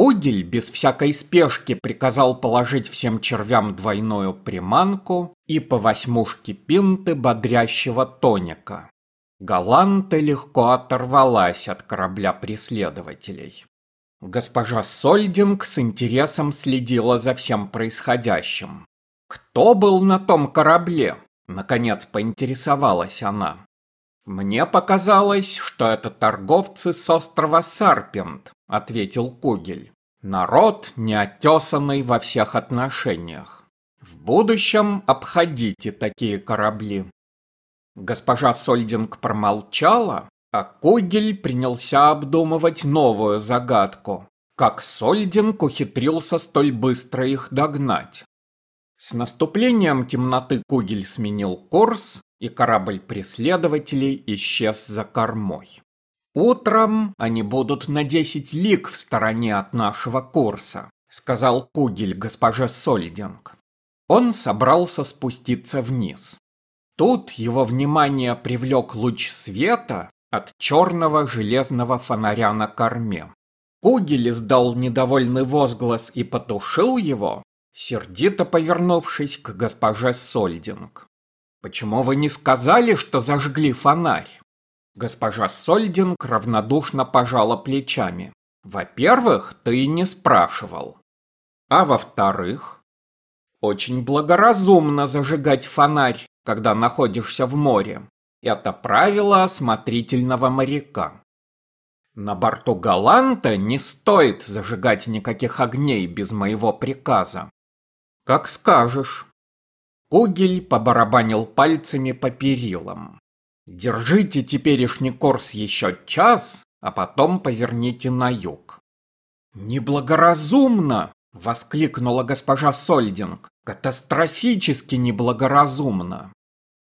Кугель без всякой спешки приказал положить всем червям двойную приманку и по восьмушке пинты бодрящего тоника. Галанта легко оторвалась от корабля преследователей. Госпожа Сольдинг с интересом следила за всем происходящим. Кто был на том корабле? Наконец поинтересовалась она. Мне показалось, что это торговцы с острова Сарпент, ответил Кугель. Народ неотесанный во всех отношениях. В будущем обходите такие корабли. Госпожа Сольдинг промолчала, а Кугель принялся обдумывать новую загадку. Как Сольдинг ухитрился столь быстро их догнать? С наступлением темноты Кугель сменил курс, и корабль преследователей исчез за кормой. «Утром они будут на десять лиг в стороне от нашего курса», сказал Кугель госпоже Сольдинг. Он собрался спуститься вниз. Тут его внимание привлек луч света от черного железного фонаря на корме. Кугель издал недовольный возглас и потушил его, сердито повернувшись к госпоже Сольдинг. «Почему вы не сказали, что зажгли фонарь?» Госпожа Сольдинг равнодушно пожала плечами. «Во-первых, ты не спрашивал. А во-вторых, очень благоразумно зажигать фонарь, когда находишься в море. Это правило осмотрительного моряка. На борту Галанта не стоит зажигать никаких огней без моего приказа. Как скажешь. Кугель побарабанил пальцами по перилам. Держите теперешний курс еще час, а потом поверните на юг. Неблагоразумно! Воскликнула госпожа Сольдинг. Катастрофически неблагоразумно.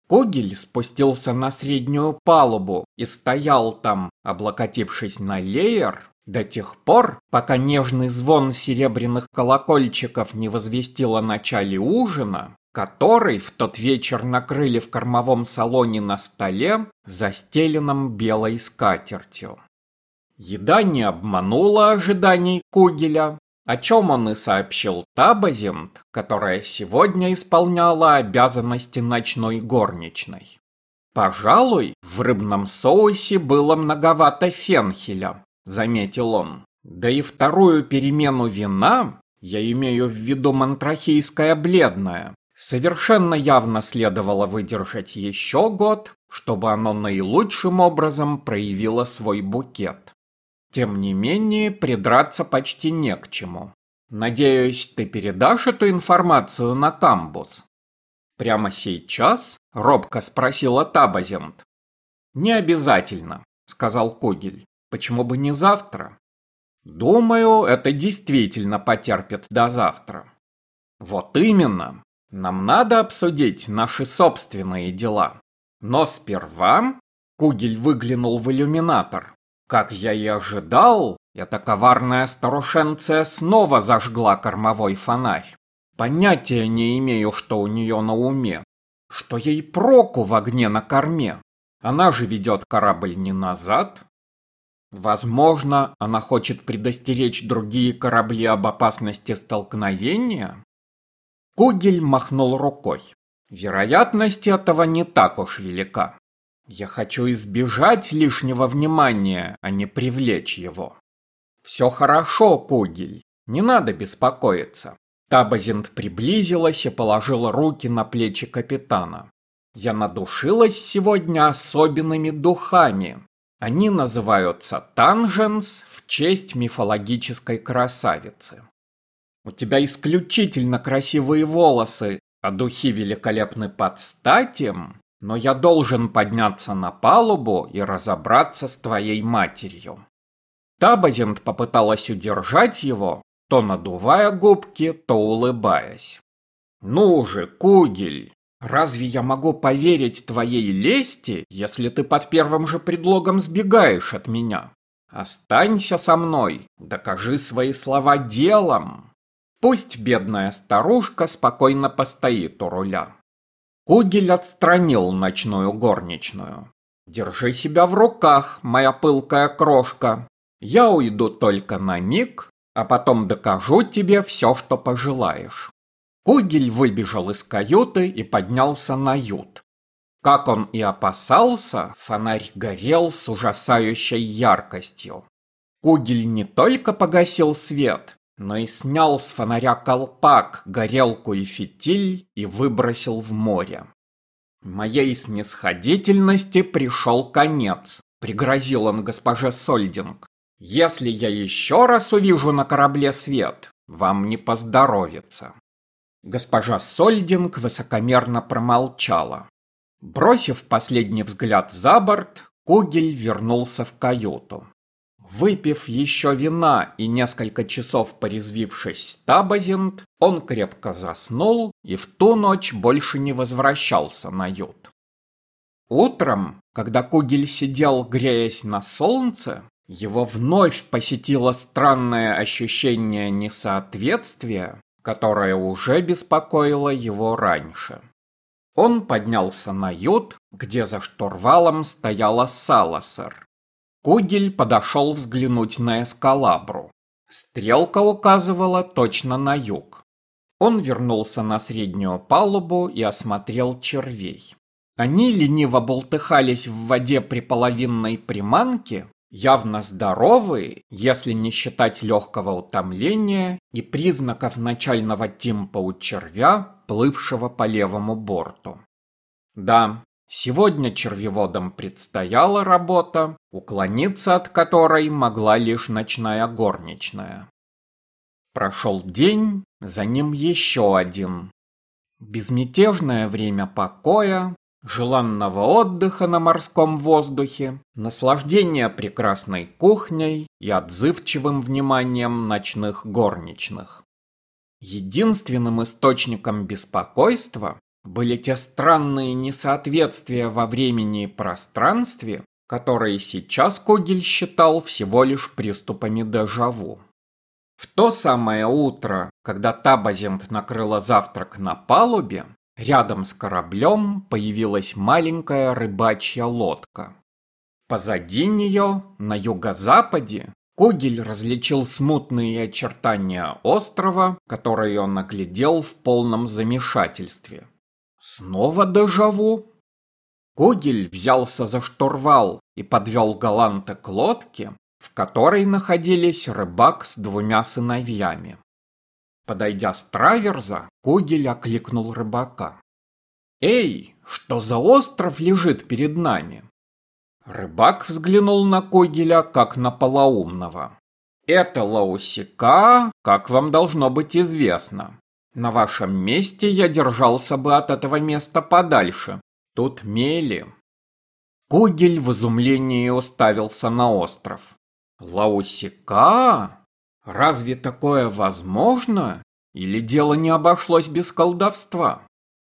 Когель спустился на среднюю палубу и стоял там, облокотившись на леер, до тех пор, пока нежный звон серебряных колокольчиков не возвестил о начале ужина, который в тот вечер накрыли в кормовом салоне на столе, застеленном белой скатертью. Еда не обманула ожиданий Кугеля, о чем он и сообщил Табазент, которая сегодня исполняла обязанности ночной горничной. «Пожалуй, в рыбном соусе было многовато фенхеля», — заметил он. «Да и вторую перемену вина, я имею в виду мантрахейское бледное, совершенно явно следовало выдержать еще год, чтобы оно наилучшим образом проявило свой букет. Тем не менее, придраться почти не к чему. Надеюсь, ты передашь эту информацию на камбус? Прямо сейчас? Робко спросила Табазент. Не обязательно, сказал Когель. Почему бы не завтра? Думаю, это действительно потерпит до завтра. Вот именно. Нам надо обсудить наши собственные дела. Но сперва Кугель выглянул в иллюминатор. Как я и ожидал, эта коварная старушенция снова зажгла кормовой фонарь. Понятия не имею, что у нее на уме. Что ей проку в огне на корме? Она же ведет корабль не назад. Возможно, она хочет предостеречь другие корабли об опасности столкновения? Кугель махнул рукой. Вероятность этого не так уж велика. Я хочу избежать лишнего внимания, а не привлечь его. Все хорошо, Кугель, не надо беспокоиться. Табазент приблизилась и положила руки на плечи капитана. Я надушилась сегодня особенными духами. Они называются Танженс в честь мифологической красавицы. У тебя исключительно красивые волосы, а духи великолепны под статем, но я должен подняться на палубу и разобраться с твоей матерью. Табазент попыталась удержать его, то надувая губки, то улыбаясь. «Ну же, Кугель, разве я могу поверить твоей лести, если ты под первым же предлогом сбегаешь от меня? Останься со мной, докажи свои слова делом. Пусть бедная старушка спокойно постоит у руля». Кугель отстранил ночную горничную. «Держи себя в руках, моя пылкая крошка. Я уйду только на миг, а потом докажу тебе все, что пожелаешь. Кугель выбежал из каюты и поднялся на ют. Как он и опасался, фонарь горел с ужасающей яркостью. Кугель не только погасил свет, но и снял с фонаря колпак, горелку и фитиль и выбросил в море. Моей снисходительности пришел конец, пригрозил он госпоже Сольдинг. Если я еще раз увижу на корабле свет, вам не поздоровится. Госпожа Сольдинг высокомерно промолчала. Бросив последний взгляд за борт, Кугель вернулся в каюту. Выпив еще вина и несколько часов порезвившись табазент, он крепко заснул и в ту ночь больше не возвращался на ют. Утром, когда Кугель сидел, греясь на солнце, его вновь посетило странное ощущение несоответствия, которое уже беспокоило его раньше. Он поднялся на ют, где за штурвалом стояла Саласер. Кугель подошел взглянуть на эскалабру. Стрелка указывала точно на юг. Он вернулся на среднюю палубу и осмотрел червей. Они лениво болтыхались в воде при половинной приманке, явно здоровые, если не считать легкого утомления и признаков начального тимпа у червя, плывшего по левому борту. Да, Сегодня червеводам предстояла работа, уклониться от которой могла лишь ночная горничная. Прошел день, за ним еще один. Безмятежное время покоя, желанного отдыха на морском воздухе, наслаждение прекрасной кухней и отзывчивым вниманием ночных горничных. Единственным источником беспокойства были те странные несоответствия во времени и пространстве, которые сейчас Когель считал всего лишь приступами дежаву. В то самое утро, когда Табазент накрыла завтрак на палубе, рядом с кораблем появилась маленькая рыбачья лодка. Позади нее, на юго-западе, Когель различил смутные очертания острова, который он оглядел в полном замешательстве. Снова дежаву? Кугель взялся за штурвал и подвел Галанта к лодке, в которой находились рыбак с двумя сыновьями. Подойдя с траверза, Кугель окликнул рыбака. «Эй, что за остров лежит перед нами?» Рыбак взглянул на Когеля, как на полоумного. «Это Лаусика, как вам должно быть известно. На вашем месте я держался бы от этого места подальше. Тут мели. Кугель в изумлении уставился на остров. Лаусика? Разве такое возможно? Или дело не обошлось без колдовства?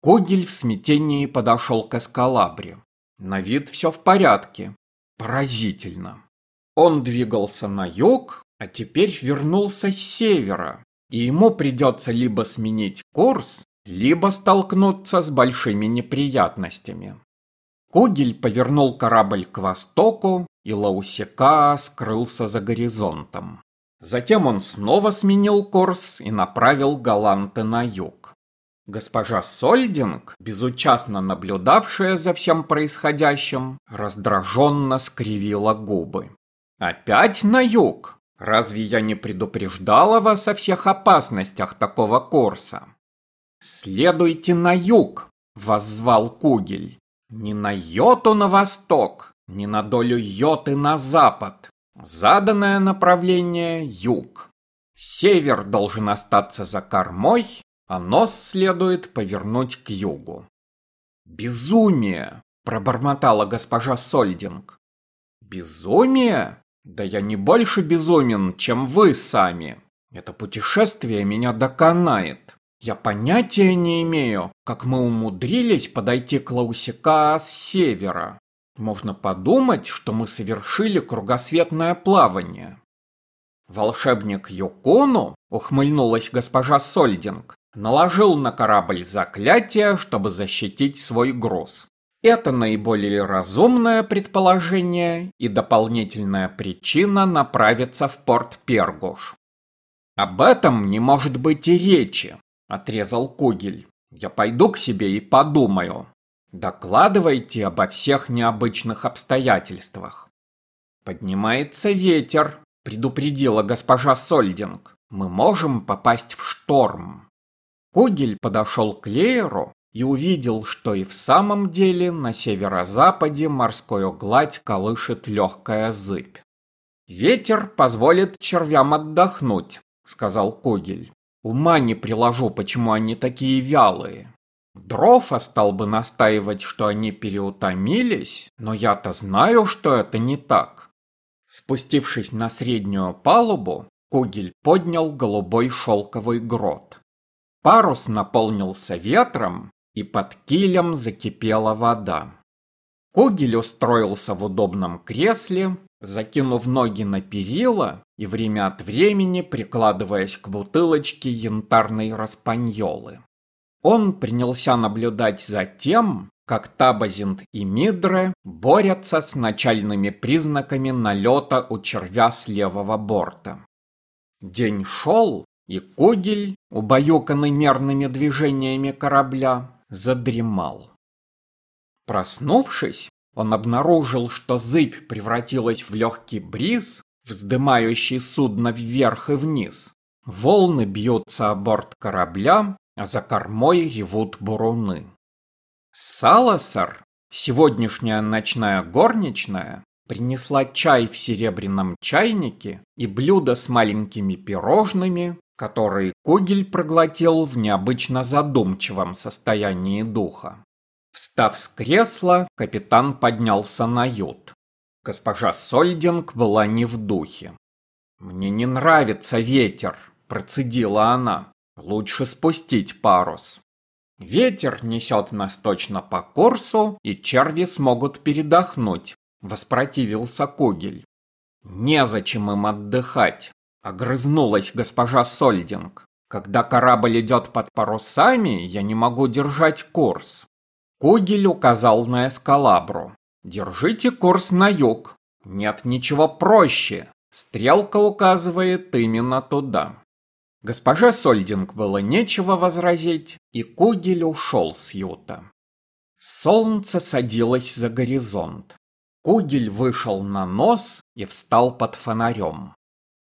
Кугель в смятении подошел к эскалабре. На вид все в порядке. Поразительно. Он двигался на юг, а теперь вернулся с севера, и ему придется либо сменить курс, либо столкнуться с большими неприятностями. Кугель повернул корабль к востоку, и Лаусека скрылся за горизонтом. Затем он снова сменил курс и направил галанты на юг. Госпожа Сольдинг, безучастно наблюдавшая за всем происходящим, раздраженно скривила губы. «Опять на юг? Разве я не предупреждала вас о всех опасностях такого курса? Следуйте на юг, воззвал Кугель. Не на йоту на восток, не на долю йоты на запад. Заданное направление – юг. Север должен остаться за кормой, а нос следует повернуть к югу. «Безумие!» – пробормотала госпожа Сольдинг. «Безумие?» Да я не больше безумен, чем вы сами. Это путешествие меня доконает. Я понятия не имею, как мы умудрились подойти к Лаусика с севера. Можно подумать, что мы совершили кругосветное плавание. Волшебник Юкону, ухмыльнулась госпожа Сольдинг, наложил на корабль заклятие, чтобы защитить свой груз. Это наиболее разумное предположение и дополнительная причина направиться в порт Пергуш. Об этом не может быть и речи, отрезал Кугель. Я пойду к себе и подумаю. Докладывайте обо всех необычных обстоятельствах. Поднимается ветер, предупредила госпожа Сольдинг. Мы можем попасть в шторм. Кугель подошел к Лееру и увидел, что и в самом деле на северо-западе морскую гладь колышет легкая зыбь. «Ветер позволит червям отдохнуть», — сказал Кугель. «Ума не приложу, почему они такие вялые. Дрофа стал бы настаивать, что они переутомились, но я-то знаю, что это не так». Спустившись на среднюю палубу, Кугель поднял голубой шелковый грот. Парус наполнился ветром, и под килем закипела вода. Кугель устроился в удобном кресле закинув ноги на перила и время от времени прикладываясь к бутылочке янтарной распаньолы. Он принялся наблюдать за тем, как Табазинт и Мидре борются с начальными признаками налета у червя с левого борта. День шел, и Кугель, убаюканный мерными движениями корабля, задремал. Проснувшись, он обнаружил, что зыбь превратилась в легкий бриз, вздымающий судно вверх и вниз. Волны бьются о борт корабля, а за кормой ревут буруны. Саласар, сегодняшняя ночная горничная, принесла чай в серебряном чайнике и блюдо с маленькими пирожными, которые Кугель проглотил в необычно задумчивом состоянии духа. Встав с кресла, капитан поднялся на ют. Госпожа Сольдинг была не в духе. «Мне не нравится ветер», – процедила она. «Лучше спустить парус». «Ветер несет нас точно по курсу, и черви смогут передохнуть», – воспротивился Кугель. «Незачем им отдыхать», – огрызнулась госпожа Сольдинг. «Когда корабль идет под парусами, я не могу держать курс. Кугель указал на эскалабру. «Держите курс на юг. Нет ничего проще. Стрелка указывает именно туда». Госпоже Сольдинг было нечего возразить, и Кугель ушел с юта. Солнце садилось за горизонт. Кугель вышел на нос и встал под фонарем.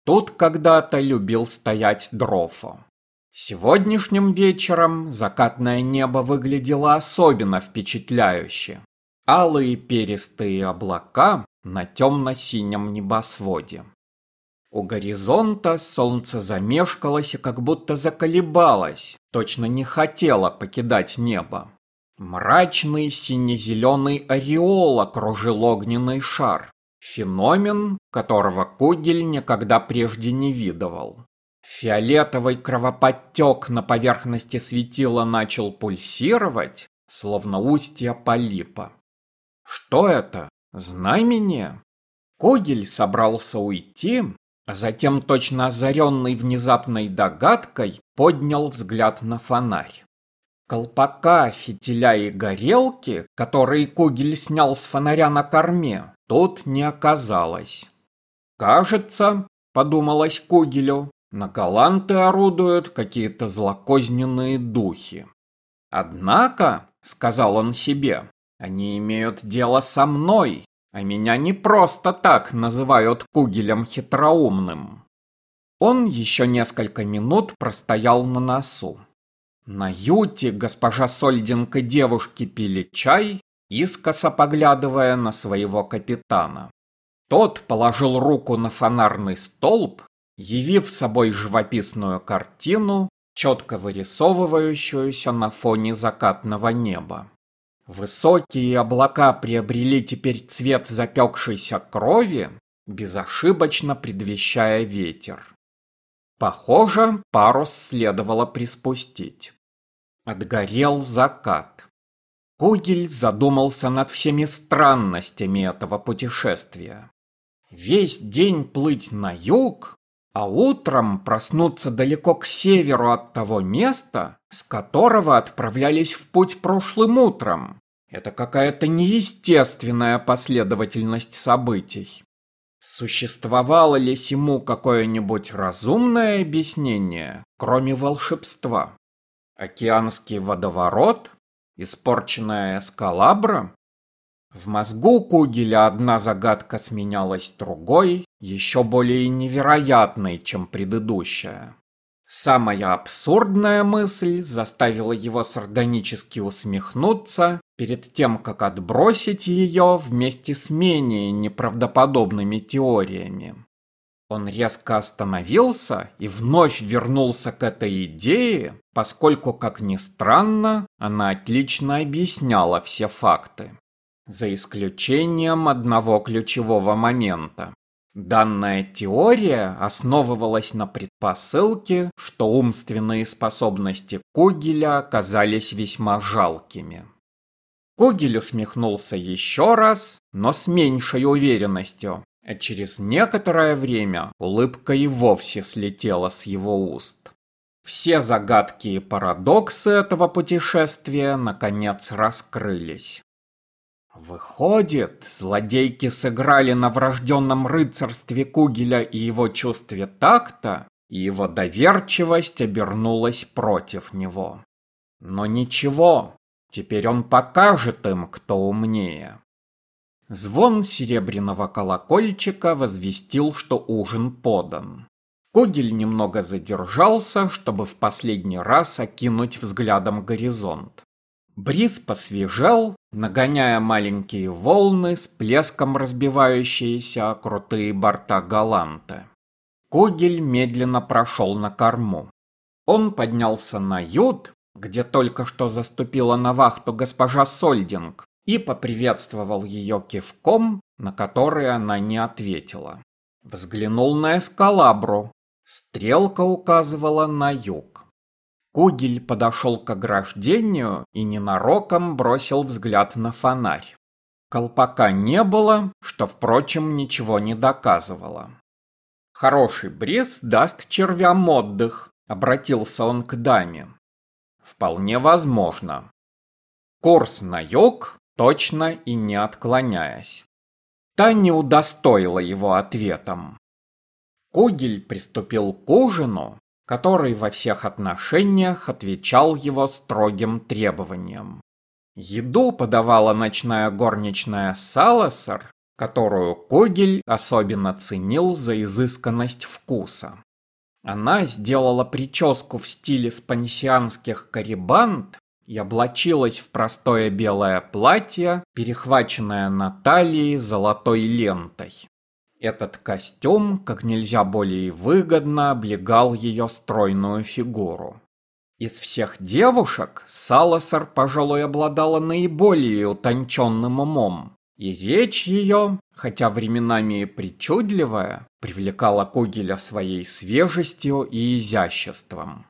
Тут когда-то любил стоять Дрофо. Сегодняшним вечером закатное небо выглядело особенно впечатляюще. Алые перистые облака на темно-синем небосводе. У горизонта солнце замешкалось и как будто заколебалось, точно не хотело покидать небо. Мрачный сине-зеленый ореол окружил огненный шар, феномен, которого Кугель никогда прежде не видывал. Фиолетовый кровоподтек на поверхности светила начал пульсировать, словно устья полипа. Что это? Знамение? Когель собрался уйти, а затем, точно озаренный внезапной догадкой, поднял взгляд на фонарь. Колпака, фитиля и горелки, которые Кугель снял с фонаря на корме, тут не оказалось. «Кажется», — подумалось Кугелю, на галанты орудуют какие-то злокозненные духи. Однако, сказал он себе, они имеют дело со мной, а меня не просто так называют кугелем хитроумным. Он еще несколько минут простоял на носу. На юте госпожа Сольдинг и девушки пили чай, искоса поглядывая на своего капитана. Тот положил руку на фонарный столб явив собой живописную картину, четко вырисовывающуюся на фоне закатного неба. Высокие облака приобрели теперь цвет запекшейся крови, безошибочно предвещая ветер. Похоже, парус следовало приспустить. Отгорел закат. Кугель задумался над всеми странностями этого путешествия. Весь день плыть на юг а утром проснуться далеко к северу от того места, с которого отправлялись в путь прошлым утром. Это какая-то неестественная последовательность событий. Существовало ли сему какое-нибудь разумное объяснение, кроме волшебства? Океанский водоворот? Испорченная эскалабра? В мозгу Кугеля одна загадка сменялась другой, еще более невероятной, чем предыдущая. Самая абсурдная мысль заставила его сардонически усмехнуться перед тем, как отбросить ее вместе с менее неправдоподобными теориями. Он резко остановился и вновь вернулся к этой идее, поскольку, как ни странно, она отлично объясняла все факты. За исключением одного ключевого момента. Данная теория основывалась на предпосылке, что умственные способности Кугеля оказались весьма жалкими. Кугель усмехнулся еще раз, но с меньшей уверенностью, а через некоторое время улыбка и вовсе слетела с его уст. Все загадки и парадоксы этого путешествия наконец раскрылись. Выходит, злодейки сыграли на врожденном рыцарстве Кугеля и его чувстве такта, и его доверчивость обернулась против него. Но ничего, теперь он покажет им, кто умнее. Звон серебряного колокольчика возвестил, что ужин подан. Кугель немного задержался, чтобы в последний раз окинуть взглядом горизонт. Бриз посвежел, нагоняя маленькие волны с плеском разбивающиеся о крутые борта Галанта. Кугель медленно прошел на корму. Он поднялся на ют, где только что заступила на вахту госпожа Сольдинг, и поприветствовал ее кивком, на который она не ответила. Взглянул на эскалабру. Стрелка указывала на юг. Кугель подошел к ограждению и ненароком бросил взгляд на фонарь. Колпака не было, что, впрочем, ничего не доказывало. «Хороший бриз даст червям отдых», — обратился он к даме. «Вполне возможно. Курс на юг, точно и не отклоняясь». Та не удостоила его ответом. Кугель приступил к ужину, который во всех отношениях отвечал его строгим требованиям. Еду подавала ночная горничная Саласар, которую Когель особенно ценил за изысканность вкуса. Она сделала прическу в стиле спансианских карибанд и облачилась в простое белое платье, перехваченное на талии золотой лентой. Этот костюм как нельзя более выгодно облегал ее стройную фигуру. Из всех девушек Саласар, пожалуй, обладала наиболее утонченным умом, и речь ее, хотя временами и причудливая, привлекала Кугеля своей свежестью и изяществом.